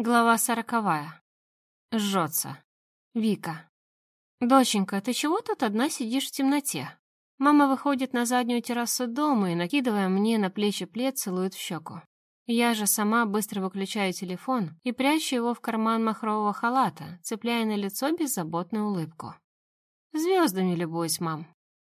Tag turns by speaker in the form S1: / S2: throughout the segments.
S1: Глава сороковая. Жжется. Вика. «Доченька, ты чего тут одна сидишь в темноте?» Мама выходит на заднюю террасу дома и, накидывая мне на плечи плед, целует в щеку. Я же сама быстро выключаю телефон и прячу его в карман махрового халата, цепляя на лицо беззаботную улыбку. «Звездами любуюсь, мам».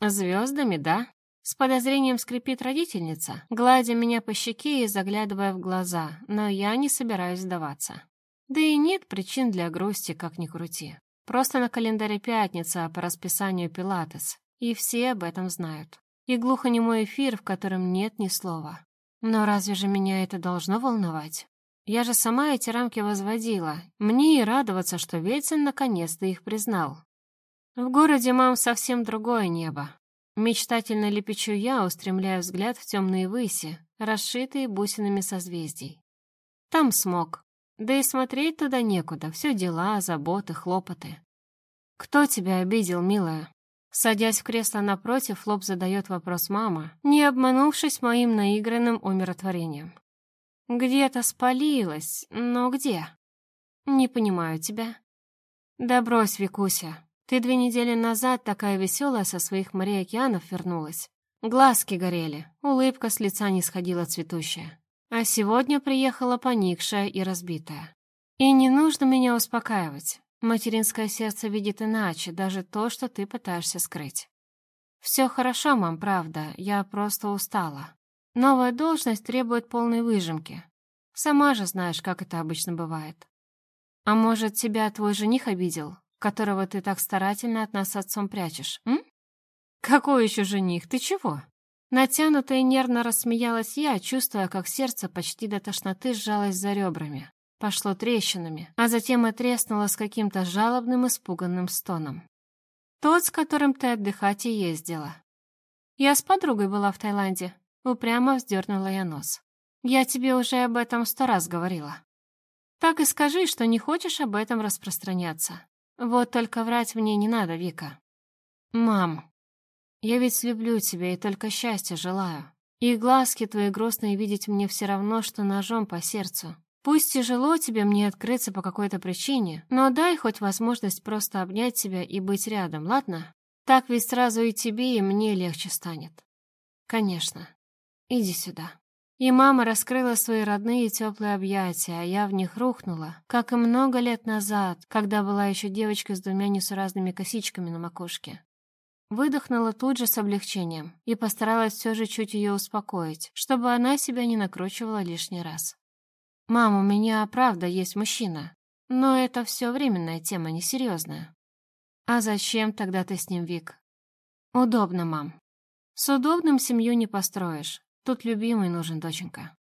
S1: «Звездами, да?» С подозрением скрипит родительница, гладя меня по щеке и заглядывая в глаза, но я не собираюсь сдаваться. Да и нет причин для грусти, как ни крути. Просто на календаре пятница, а по расписанию пилатес, и все об этом знают. И глухонемой эфир, в котором нет ни слова. Но разве же меня это должно волновать? Я же сама эти рамки возводила. Мне и радоваться, что Вельцин наконец-то их признал. В городе, мам, совсем другое небо. Мечтательно лепечу я, устремляя взгляд в темные выси, расшитые бусинами созвездий. Там смог. Да и смотреть туда некуда, все дела, заботы, хлопоты. «Кто тебя обидел, милая?» Садясь в кресло напротив, лоб задает вопрос мама, не обманувшись моим наигранным умиротворением. «Где-то спалилась, но где?» «Не понимаю тебя». «Да брось, Викуся, ты две недели назад такая веселая со своих морей океанов вернулась. Глазки горели, улыбка с лица не сходила цветущая. А сегодня приехала поникшая и разбитая. И не нужно меня успокаивать. Материнское сердце видит иначе, даже то, что ты пытаешься скрыть. Все хорошо, мам, правда, я просто устала. Новая должность требует полной выжимки. Сама же знаешь, как это обычно бывает. А может, тебя твой жених обидел? Которого ты так старательно от нас отцом прячешь, м? Какой еще жених? Ты чего? Натянуто и нервно рассмеялась я, чувствуя, как сердце почти до тошноты сжалось за ребрами. Пошло трещинами, а затем и треснуло с каким-то жалобным испуганным стоном. Тот, с которым ты отдыхать и ездила. Я с подругой была в Таиланде. Упрямо вздернула я нос. Я тебе уже об этом сто раз говорила. Так и скажи, что не хочешь об этом распространяться. Вот только врать мне не надо, Вика. Мам, я ведь люблю тебя и только счастья желаю. И глазки твои грустные видеть мне все равно, что ножом по сердцу. Пусть тяжело тебе мне открыться по какой-то причине, но дай хоть возможность просто обнять тебя и быть рядом, ладно? Так ведь сразу и тебе, и мне легче станет. Конечно. Иди сюда. И мама раскрыла свои родные теплые объятия, а я в них рухнула, как и много лет назад, когда была еще девочкой с двумя несуразными косичками на макушке. Выдохнула тут же с облегчением и постаралась все же чуть ее успокоить, чтобы она себя не накручивала лишний раз. «Мам, у меня правда есть мужчина, но это все временная тема, несерьезная». «А зачем тогда ты с ним, Вик?» «Удобно, мам. С удобным семью не построишь, Тут любимый нужен, доченька.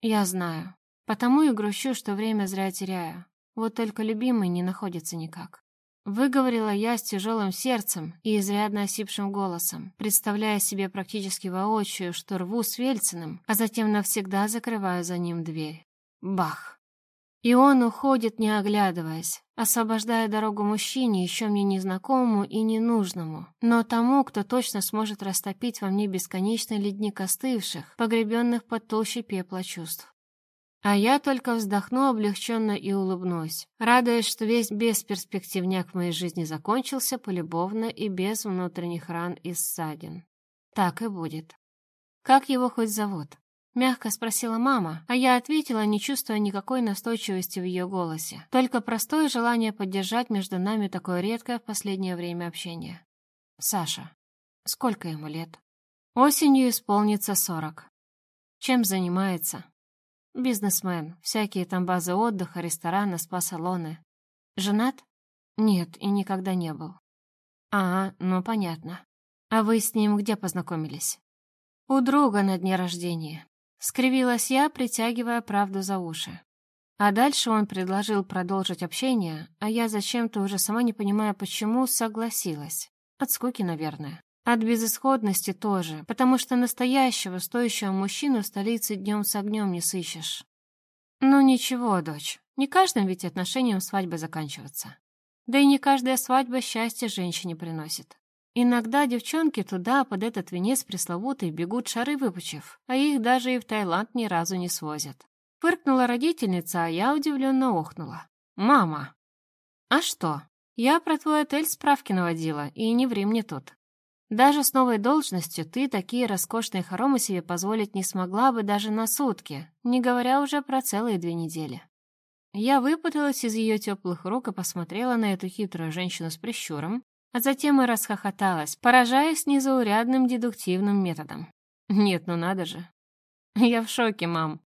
S1: Я знаю. Потому и грущу, что время зря теряю. Вот только любимый не находится никак. Выговорила я с тяжелым сердцем и изрядно осипшим голосом, представляя себе практически воочию, что рву с Вельциным, а затем навсегда закрываю за ним дверь. Бах! И он уходит, не оглядываясь, освобождая дорогу мужчине, еще мне незнакомому и ненужному, но тому, кто точно сможет растопить во мне бесконечный ледник остывших, погребенных под толщей пепла чувств. А я только вздохну облегченно и улыбнусь, радуясь, что весь бесперспективняк в моей жизни закончился полюбовно и без внутренних ран и ссадин. Так и будет. Как его хоть зовут? Мягко спросила мама, а я ответила, не чувствуя никакой настойчивости в ее голосе. Только простое желание поддержать между нами такое редкое в последнее время общение. Саша. Сколько ему лет? Осенью исполнится сорок. Чем занимается? Бизнесмен. Всякие там базы отдыха, рестораны, спа-салоны. Женат? Нет, и никогда не был. А, ну понятно. А вы с ним где познакомились? У друга на дне рождения. Скривилась я, притягивая правду за уши. А дальше он предложил продолжить общение, а я зачем-то уже сама не понимая почему, согласилась. От скуки, наверное. От безысходности тоже, потому что настоящего, стоящего мужчину в столице днем с огнем не сыщешь. Ну ничего, дочь, не каждым ведь отношением свадьбы заканчиваться. Да и не каждая свадьба счастье женщине приносит. Иногда девчонки туда, под этот венец пресловутый, бегут шары выпучив, а их даже и в Таиланд ни разу не свозят. Фыркнула родительница, а я удивленно охнула. «Мама!» «А что? Я про твой отель справки наводила, и не ври мне тут. Даже с новой должностью ты такие роскошные хоромы себе позволить не смогла бы даже на сутки, не говоря уже про целые две недели». Я выпуталась из ее теплых рук и посмотрела на эту хитрую женщину с прищуром, а затем и расхохоталась, поражаясь незаурядным дедуктивным методом. Нет, ну надо же. Я в шоке, мам.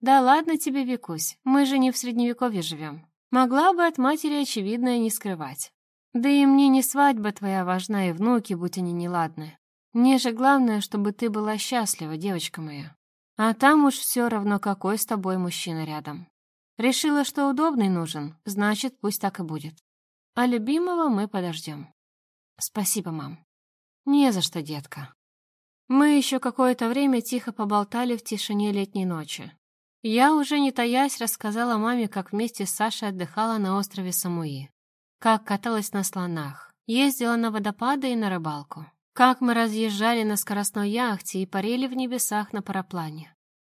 S1: Да ладно тебе, Викусь, мы же не в средневековье живем. Могла бы от матери очевидное не скрывать. Да и мне не свадьба твоя важна, и внуки, будь они неладны. Мне же главное, чтобы ты была счастлива, девочка моя. А там уж все равно, какой с тобой мужчина рядом. Решила, что удобный нужен, значит, пусть так и будет. А любимого мы подождем. Спасибо, мам. Не за что, детка. Мы еще какое-то время тихо поболтали в тишине летней ночи. Я уже не таясь рассказала маме, как вместе с Сашей отдыхала на острове Самуи. Как каталась на слонах, ездила на водопады и на рыбалку. Как мы разъезжали на скоростной яхте и парили в небесах на параплане.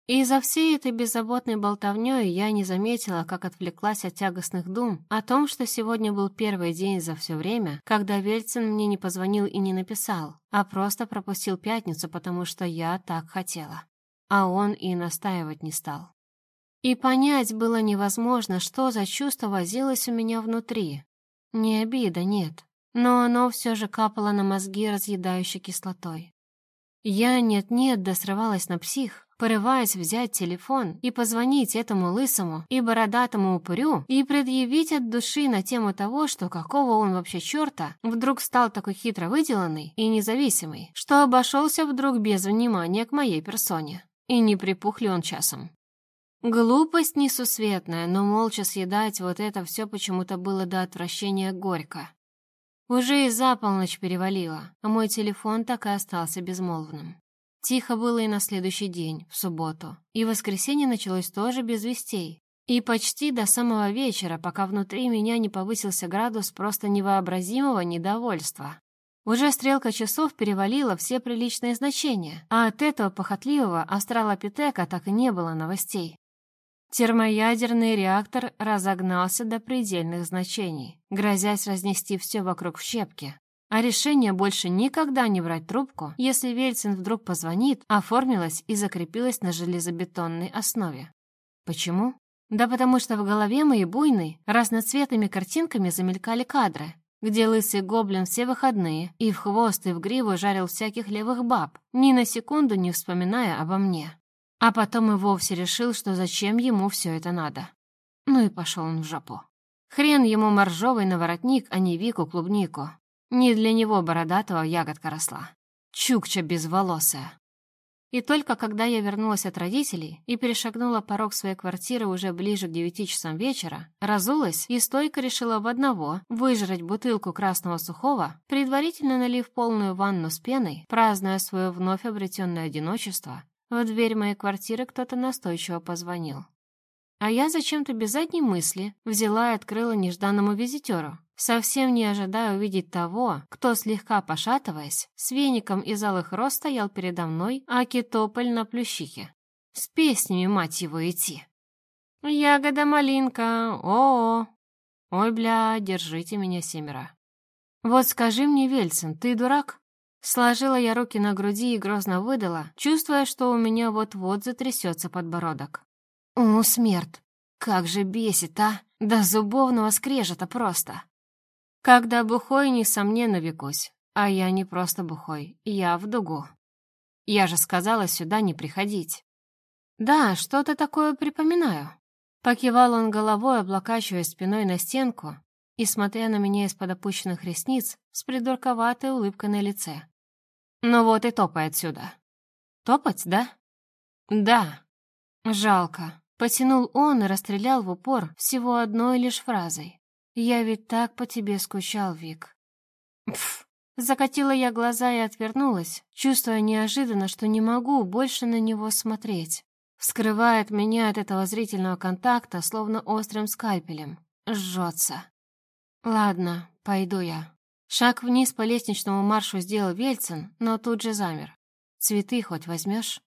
S1: И за всей этой беззаботной болтовнёй я не заметила, как отвлеклась от тягостных дум о том, что сегодня был первый день за все время, когда Вельцин мне не позвонил и не написал, а просто пропустил пятницу, потому что я так хотела. А он и настаивать не стал. И понять было невозможно, что за чувство возилось у меня внутри. Не обида, нет, но оно все же капало на мозги разъедающей кислотой. Я нет-нет досрывалась на псих, порываясь взять телефон и позвонить этому лысому и бородатому упырю и предъявить от души на тему того, что какого он вообще черта вдруг стал такой хитро выделанный и независимый, что обошелся вдруг без внимания к моей персоне. И не припух ли он часом? Глупость несусветная, но молча съедать вот это все почему-то было до отвращения горько. Уже и за полночь перевалило, а мой телефон так и остался безмолвным. Тихо было и на следующий день, в субботу. И воскресенье началось тоже без вестей. И почти до самого вечера, пока внутри меня не повысился градус просто невообразимого недовольства. Уже стрелка часов перевалила все приличные значения, а от этого похотливого астралопитека так и не было новостей. Термоядерный реактор разогнался до предельных значений, грозясь разнести все вокруг в щепки. А решение больше никогда не брать трубку, если Вельцин вдруг позвонит, оформилось и закрепилось на железобетонной основе. Почему? Да потому что в голове моей буйной разноцветными картинками замелькали кадры, где лысый гоблин все выходные и в хвост и в гриву жарил всяких левых баб, ни на секунду не вспоминая обо мне. А потом и вовсе решил, что зачем ему все это надо. Ну и пошел он в жопу. Хрен ему моржовый наворотник, а не Вику-клубнику. Не для него бородатого ягодка росла. Чукча безволосая. И только когда я вернулась от родителей и перешагнула порог своей квартиры уже ближе к девяти часам вечера, разулась и стойко решила в одного выжрать бутылку красного сухого, предварительно налив полную ванну с пеной, празднуя свое вновь обретенное одиночество, в дверь моей квартиры кто-то настойчиво позвонил. А я зачем-то без задней мысли взяла и открыла нежданному визитеру, совсем не ожидая увидеть того, кто, слегка пошатываясь, с веником из алых роз стоял передо мной, а китополь на плющихе. С песнями, мать его, идти. «Ягода-малинка, о, -о, Ой, бля, держите меня, семеро!» «Вот скажи мне, Вельцин, ты дурак?» Сложила я руки на груди и грозно выдала, чувствуя, что у меня вот-вот затрясется подбородок. О, смерть! Как же бесит, а! До зубовного скрежета просто! Когда бухой, несомненно, векусь. А я не просто бухой, я в дугу. Я же сказала сюда не приходить. Да, что-то такое припоминаю. Покивал он головой, облокачиваясь спиной на стенку и смотря на меня из-под опущенных ресниц с придурковатой улыбкой на лице. Ну вот и топай отсюда. Топать, да? Да. Жалко. Потянул он и расстрелял в упор всего одной лишь фразой. «Я ведь так по тебе скучал, Вик». Пф. Закатила я глаза и отвернулась, чувствуя неожиданно, что не могу больше на него смотреть. Вскрывает меня от этого зрительного контакта, словно острым скальпелем. Жжется. Ладно, пойду я. Шаг вниз по лестничному маршу сделал Вельцин, но тут же замер. Цветы хоть возьмешь?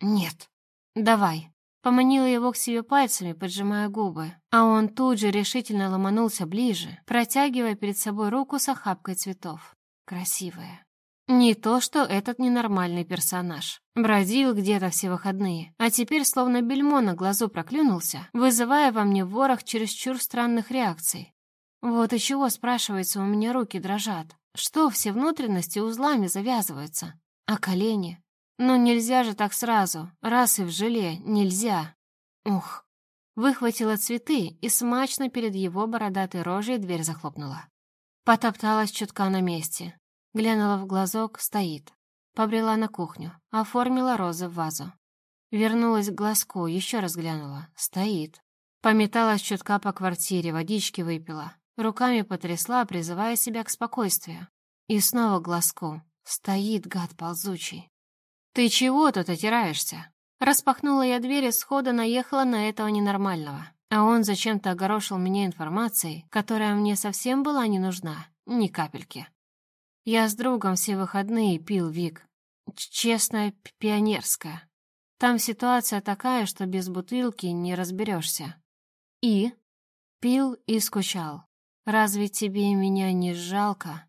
S1: Нет. Давай. Поманила его к себе пальцами, поджимая губы, а он тут же решительно ломанулся ближе, протягивая перед собой руку с охапкой цветов. Красивая. Не то, что этот ненормальный персонаж. Бродил где-то все выходные, а теперь словно бельмо на глазу проклюнулся, вызывая во мне ворох чересчур странных реакций. Вот и чего, спрашивается, у меня руки дрожат. Что все внутренности узлами завязываются? А колени? Ну нельзя же так сразу, раз и в желе, нельзя. Ух. Выхватила цветы и смачно перед его бородатой рожей дверь захлопнула. Потопталась чутка на месте. Глянула в глазок, стоит. Побрела на кухню, оформила розы в вазу. Вернулась к глазку, еще раз глянула. Стоит. Пометалась чутка по квартире, водички выпила. Руками потрясла, призывая себя к спокойствию. И снова к глазку. Стоит гад ползучий. «Ты чего тут отираешься?» Распахнула я дверь и схода наехала на этого ненормального. А он зачем-то огорошил меня информацией, которая мне совсем была не нужна, ни капельки. Я с другом все выходные пил Вик. Честно, пионерская. Там ситуация такая, что без бутылки не разберешься. И? Пил и скучал. Разве тебе меня не жалко?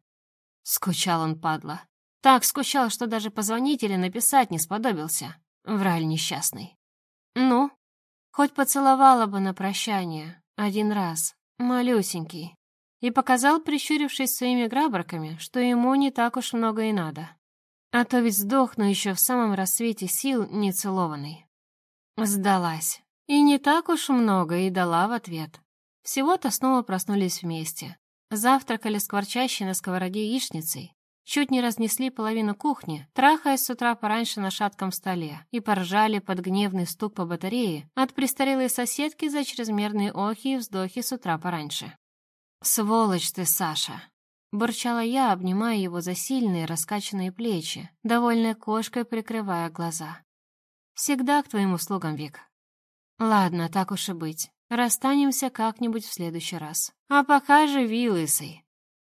S1: Скучал он, падла. Так скучал, что даже позвонить или написать не сподобился. Враль несчастный. Ну, хоть поцеловала бы на прощание. Один раз. Малюсенький. И показал, прищурившись своими грабарками, что ему не так уж много и надо. А то ведь сдохну еще в самом рассвете сил нецелованный. Сдалась. И не так уж много и дала в ответ. Всего-то снова проснулись вместе. Завтракали скворчащей на сковороде яичницей. Чуть не разнесли половину кухни, трахаясь с утра пораньше на шатком столе, и поржали под гневный стук по батарее от престарелой соседки за чрезмерные охи и вздохи с утра пораньше. «Сволочь ты, Саша!» Бурчала я, обнимая его за сильные раскачанные плечи, довольной кошкой прикрывая глаза. «Всегда к твоим услугам, Вик». «Ладно, так уж и быть. Расстанемся как-нибудь в следующий раз. А пока живи, лысый.